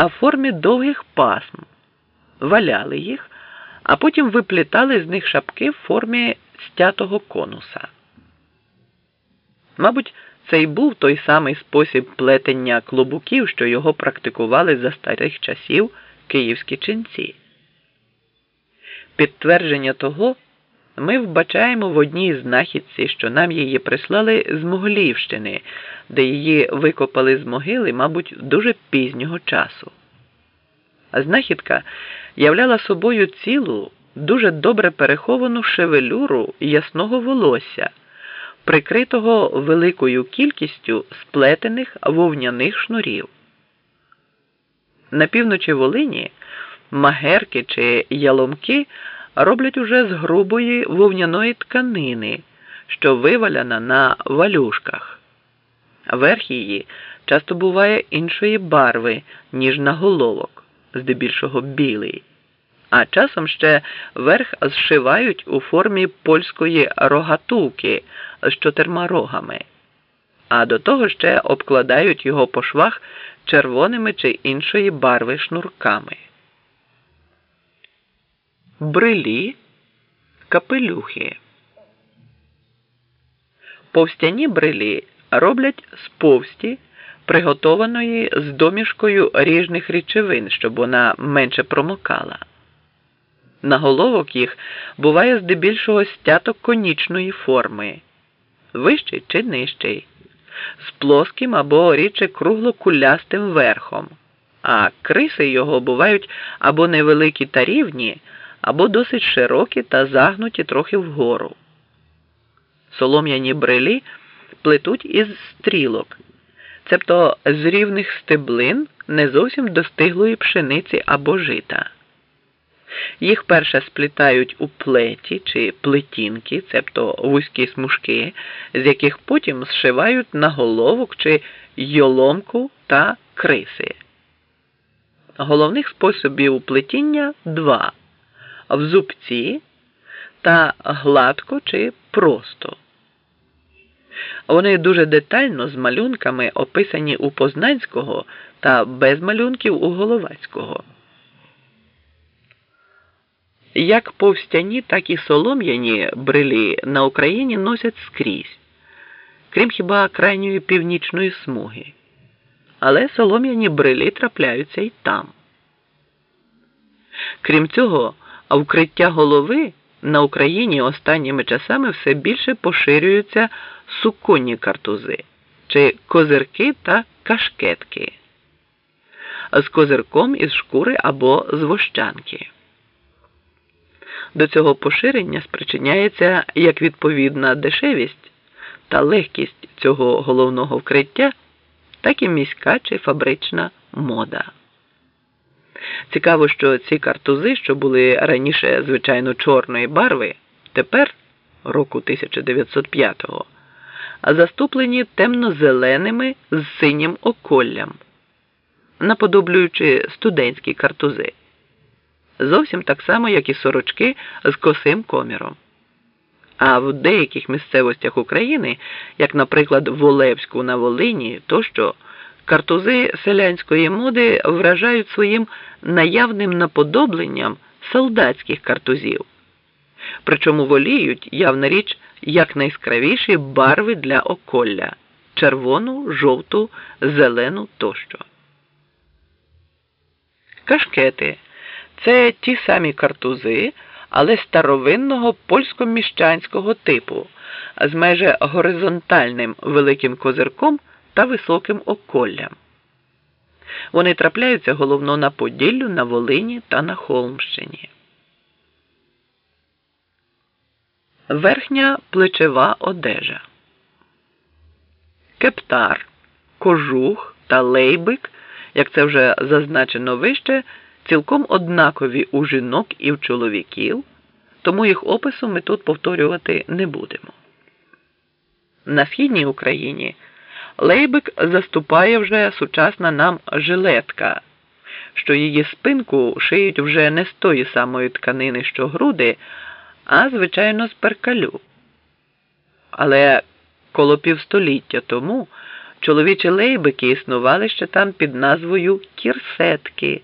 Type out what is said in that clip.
а в формі довгих пасм, валяли їх, а потім виплітали з них шапки в формі стятого конуса. Мабуть, це й був той самий спосіб плетення клобуків, що його практикували за старих часів київські ченці. Підтвердження того ми вбачаємо в одній знахідці, що нам її прислали з Моголівщини, де її викопали з могили, мабуть, дуже пізнього часу. А знахідка являла собою цілу, дуже добре переховану шевелюру ясного волосся, прикритого великою кількістю сплетених вовняних шнурів. На півночі Волині магерки чи яломки роблять уже з грубої вовняної тканини, що виваляна на валюшках. Верх її часто буває іншої барви, ніж на головок, здебільшого білий, а часом ще верх зшивають у формі польської рогатулки з чотирма рогами, а до того ще обкладають його по швах червоними чи іншої барви шнурками брилі, капелюхи. Повстяні брилі роблять з повсті, приготованої з домішкою ріжних речовин, щоб вона менше промокала. На головок їх буває здебільшого стяток конічної форми, вищий чи нижчий, з плоским або рідше круглокулястим верхом, а криси його бувають або невеликі та рівні або досить широкі та загнуті трохи вгору. Солом'яні брилі плетуть із стрілок, цебто з рівних стеблин не зовсім достиглої пшениці або жита. Їх перше сплітають у плеті чи плетінки, цебто вузькі смужки, з яких потім зшивають на головок чи йоломку та криси. Головних способів плетіння два в зубці та гладко чи просто. Вони дуже детально з малюнками описані у Познанського та без малюнків у Головацького. Як повстяні, так і солом'яні брилі на Україні носять скрізь, крім хіба крайньої північної смуги. Але солом'яні брилі трапляються й там. Крім цього, а вкриття голови на Україні останніми часами все більше поширюються суконні картузи чи козирки та кашкетки з козирком із шкури або з вощанки. До цього поширення спричиняється як відповідна дешевість та легкість цього головного вкриття, так і міська чи фабрична мода. Цікаво, що ці картузи, що були раніше звичайно чорної барви, тепер року 1905-го, заступлені темно-зеленими з синім околлям, наподоблюючи студентські картузи. Зовсім так само, як і сорочки з косим коміром. А в деяких місцевостях України, як, наприклад, в Олевську на Волині, тощо картузи селянської моди вражають своїм наявним наподобленням солдатських картузів, причому воліють, явна річ, якнайскравіші барви для околля червону, жовту, зелену тощо. Кашкети це ті самі картузи, але старовинного польсько-міщанського типу з майже горизонтальним великим козирком та високим околлям. Вони трапляються головно на Поділлю, на Волині та на Холмщині. Верхня плечева одежа. Кептар, кожух та лейбик, як це вже зазначено вище, цілком однакові у жінок і в чоловіків, тому їх опису ми тут повторювати не будемо. На східній Україні Лейбик заступає вже сучасна нам жилетка, що її спинку шиють вже не з тої самої тканини, що груди, а звичайно з перкалю. Але коло півстоліття тому Чоловічі лейбики існували ще там під назвою кірсетки.